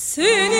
Seni